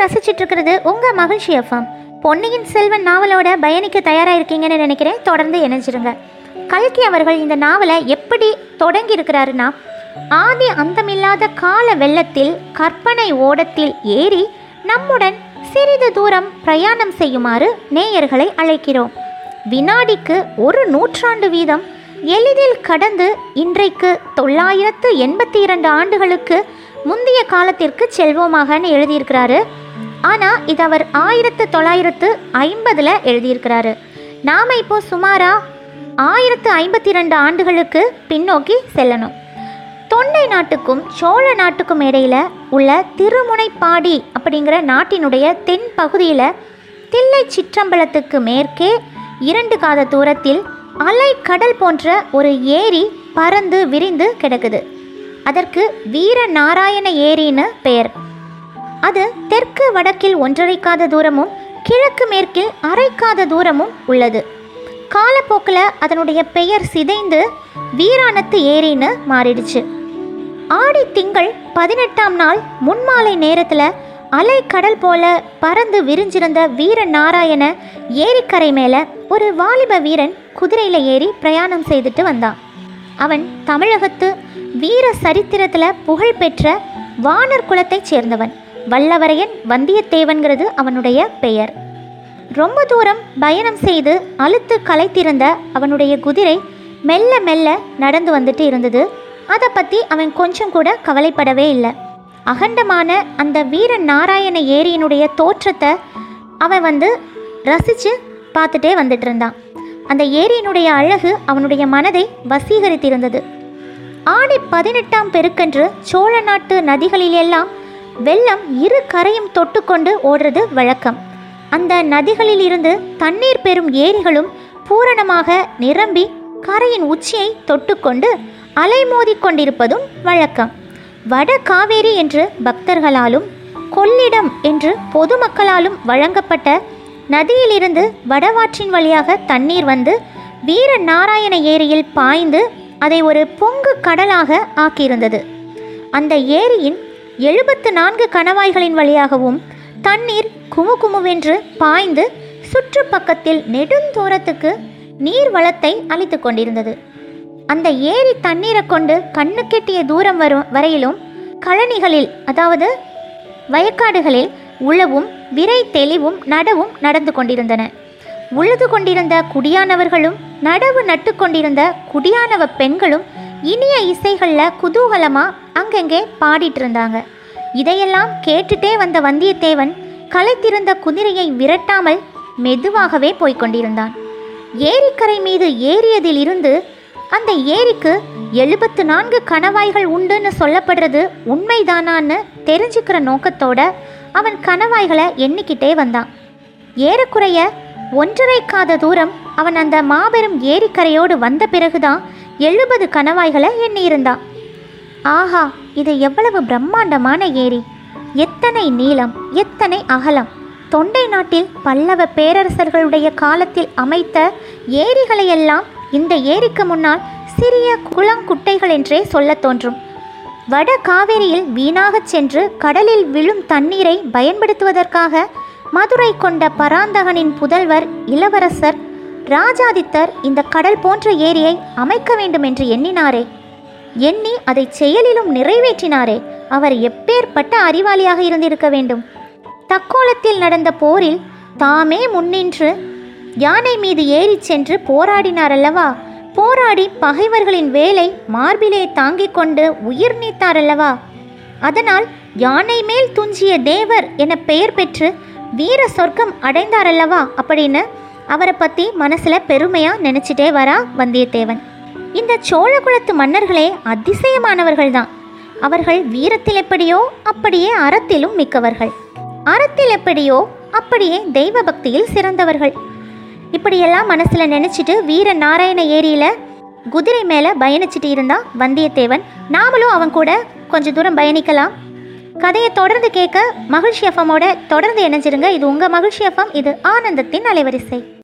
ரசிச்சிட்டு இருக்கிறது உங்கள் மகிழ்ச்சி எஃப்எம். பொன்னியின் செல்வன் நாவலோட பயணிக்க தயாராக இருக்கீங்கன்னு நினைக்கிறேன். தொடர்ந்து இணைஞ்சிருங்க. கல்கி அவர்கள் இந்த நாவலை எப்படி தொடங்கி இருக்கிறாருன்னா ஆதி அந்தமில்லாத கால வெள்ளத்தில் கற்பனை ஓடத்தில் ஏறி நம்முடன் சிறிது தூரம் பிரயாணம் செய்யுமாறு நேயர்களை அழைக்கிறோம். வினாடிக்கு ஒரு நூற்றாண்டு வீதம் எளிதில் கடந்து இன்றைக்கு தொள்ளாயிரத்து எண்பத்தி இரண்டு ஆண்டுகளுக்கு முந்தைய காலத்திற்கு செல்வோமாகன்னு எழுதியிருக்கிறாரு. ஆனால் இது அவர் ஆயிரத்து தொள்ளாயிரத்து ஐம்பதில் எழுதியிருக்கிறாரு. நாம் இப்போ சுமாராக ஆயிரத்து ஐம்பத்தி ரெண்டு ஆண்டுகளுக்கு பின்னோக்கி செல்லணும். தொண்டை நாட்டுக்கும் சோழ நாட்டுக்கும் இடையில் உள்ள திருமுனைப்பாடி அப்படிங்கிற நாட்டினுடைய தென் பகுதியில் தில்லை சிற்றம்பலத்துக்கு மேற்கே இரண்டு காத தூரத்தில் அலை கடல் போன்ற ஒரு ஏரி பறந்து விரிந்து கிடக்குது. அதற்கு வீர நாராயண ஏரின்னு பெயர். அது தெற்கு வடக்கில் ஒன்றரைக்காத தூரமும் கிழக்கு மேற்கில் அரைக்காத தூரமும் உள்ளது. காலப்போக்கில் அதனுடைய பெயர் சிதைந்து வீராணத்து ஏரின்னு மாறிடுச்சு. ஆடி திங்கள் பதினெட்டாம் நாள் முன்மாலை நேரத்தில் அலை கடல் போல பறந்து விரிஞ்சிருந்த வீர நாராயண ஏரிக்கரை மேலே ஒரு வாலிப வீரன் குதிரையில் ஏறி பிரயாணம் செய்துட்டு வந்தான். அவன் தமிழகத்து வீர சரித்திரத்தில் புகழ்பெற்ற வானர் குலத்தைச் சேர்ந்தவன். வல்லவரையன் வந்தியத்தேவன்கிறது அவனுடைய பெயர். ரொம்ப தூரம் பயணம் செய்து அழுத்து களைத்திருந்த அவனுடைய குதிரை மெல்ல மெல்ல நடந்து வந்துட்டு இருந்தது. அதை பற்றி அவன் கொஞ்சம் கூட கவலைப்படவே இல்லை. அகண்டமான அந்த வீர நாராயண ஏரியினுடைய தோற்றத்தை அவன் வந்து ரசித்து பார்த்துட்டே வந்துட்டு இருந்தான். அந்த ஏரியினுடைய அழகு அவனுடைய மனதை வசீகரித்திருந்தது. ஆடி பதினெட்டாம் பெருக்கன்று சோழ நாட்டு நதிகளிலெல்லாம் வெள்ளம் இரு கரையும் தொட்டுக்கொண்டு ஓடுறது வழக்கம். அந்த நதிகளில் இருந்து தண்ணீர் பெறும் ஏரிகளும் பூரணமாக நிரம்பி கரையின் உச்சியை தொட்டுக்கொண்டு அலைமோதி கொண்டிருப்பதும் வழக்கம். வட காவேரி என்று பக்தர்களாலும் கொள்ளிடம் என்று பொதுமக்களாலும் வழங்கப்பட்ட நதியிலிருந்து வடவாற்றின் வழியாக தண்ணீர் வந்து வீர நாராயண ஏரியில் பாய்ந்து அதை ஒரு பொங்கு கடலாக ஆக்கியிருந்தது. அந்த ஏரியின் எழுபத்து நான்கு கணவாய்களின் வழியாகவும் தண்ணீர் குமு குமுவென்று பாய்ந்து சுற்றுப்பக்கத்தில் நெடுந்தூரத்துக்கு நீர் வளத்தை அளித்து கொண்டிருந்தது. அந்த ஏரி தண்ணீரை கொண்டு கண்ணு கெட்டிய தூரம் வரும் வரையிலும் கழனிகளில் அதாவது வயக்காடுகளில் உழவும் விரை தெளிவும் நடவும் நடந்து கொண்டிருந்தன. உழுது கொண்டிருந்த குடியானவர்களும் நடவு நட்டு கொண்டிருந்த குடியானவ பெண்களும் இனிய இசைகளில் குதூகலமாக அங்கங்கே பாடிட்டு இருந்தாங்க இதையெல்லாம் கேட்டுட்டே வந்த வந்தியத்தேவன் களைத்திருந்த குதிரையை விரட்டாமல் மெதுவாகவே போய்க் கொண்டிருந்தான் ஏரிக்கரை மீது ஏறியதில் இருந்து அந்த ஏரிக்கு எழுபத்து நான்கு கணவாய்கள் உண்டுன்னு சொல்லப்படுறது உண்மைதானான்னு தெரிஞ்சுக்கிற நோக்கத்தோட அவன் கணவாய்களை எண்ணிக்கிட்டே வந்தான். ஏறக்குறைய ஒன்றரை காத தூரம் அவன் அந்த மாபெரும் ஏரிக்கரையோடு வந்த பிறகுதான் எழுபது கணவாய்களை எண்ணியிருந்தான் ஆஹா இது எவ்வளவு பிரம்மாண்டமான ஏரி. எத்தனை நீளம் எத்தனை அகலம். தொண்டை நாட்டில் பல்லவ பேரரசர்களுடைய காலத்தில் அமைத்த ஏரிகளையெல்லாம் இந்த ஏரிக்கு முன்னால் சிறிய குளங்குட்டைகள் என்றே சொல்ல தோன்றும். வட காவேரியில் வீணாகச் சென்று கடலில் விழும் தண்ணீரை பயன்படுத்துவதற்காக மதுரை கொண்ட பராந்தகனின் புதல்வர் இளவரசர் ராஜாதித்தர் இந்த கடல் போன்ற ஏரியை அமைக்க வேண்டும் என்று எண்ணினாரே. எண்ணி அதை செயலிலும் நிறைவேற்றினாரே. அவர் எப்பேற்பட்ட அறிவாளியாக இருந்திருக்க வேண்டும். தக்கோலத்தில் நடந்த போரில் தாமே முன்னின்று யானை மீது ஏறிச் சென்று போராடினார் அல்லவா போராடி பகைவர்களின் வேலை மார்பிலே தாங்கிக் கொண்டு உயிர் நீத்தாரல்லவா? அதனால் யானை மேல் துஞ்சிய தேவர் என பெயர் பெற்று வீர சொர்க்கம் அடைந்தாரல்லவா அப்படின்னு அவரை பற்றி மனசில் பெருமையாக நினச்சிட்டே வரா வந்தியத்தேவன். இந்த சோழகுலத்து மன்னர்களே அதிசயமானவர்கள் தான் அவர்கள் வீரத்தில் எப்படியோ அப்படியே அறத்திலும் மிக்கவர்கள். அறத்தில் எப்படியோ அப்படியே தெய்வ பக்தியில் சிறந்தவர்கள். இப்படியெல்லாம் மனசில் நினச்சிட்டு வீர நாராயண ஏரியில் குதிரை மேலே பயணிச்சிட்டு இருந்தா வந்தியத்தேவன். நாமளும் அவன் கூட கொஞ்சம் தூரம் பயணிக்கலாம். கதையை தொடர்ந்து கேட்க மகிழ்ச்சி எஃப்எம்மோட தொடர்ந்து இணைஞ்சிருங்க. இது உங்கள் மகிழ்ச்சி எஃப்எம். இது ஆனந்தத்தின் அலைவரிசை.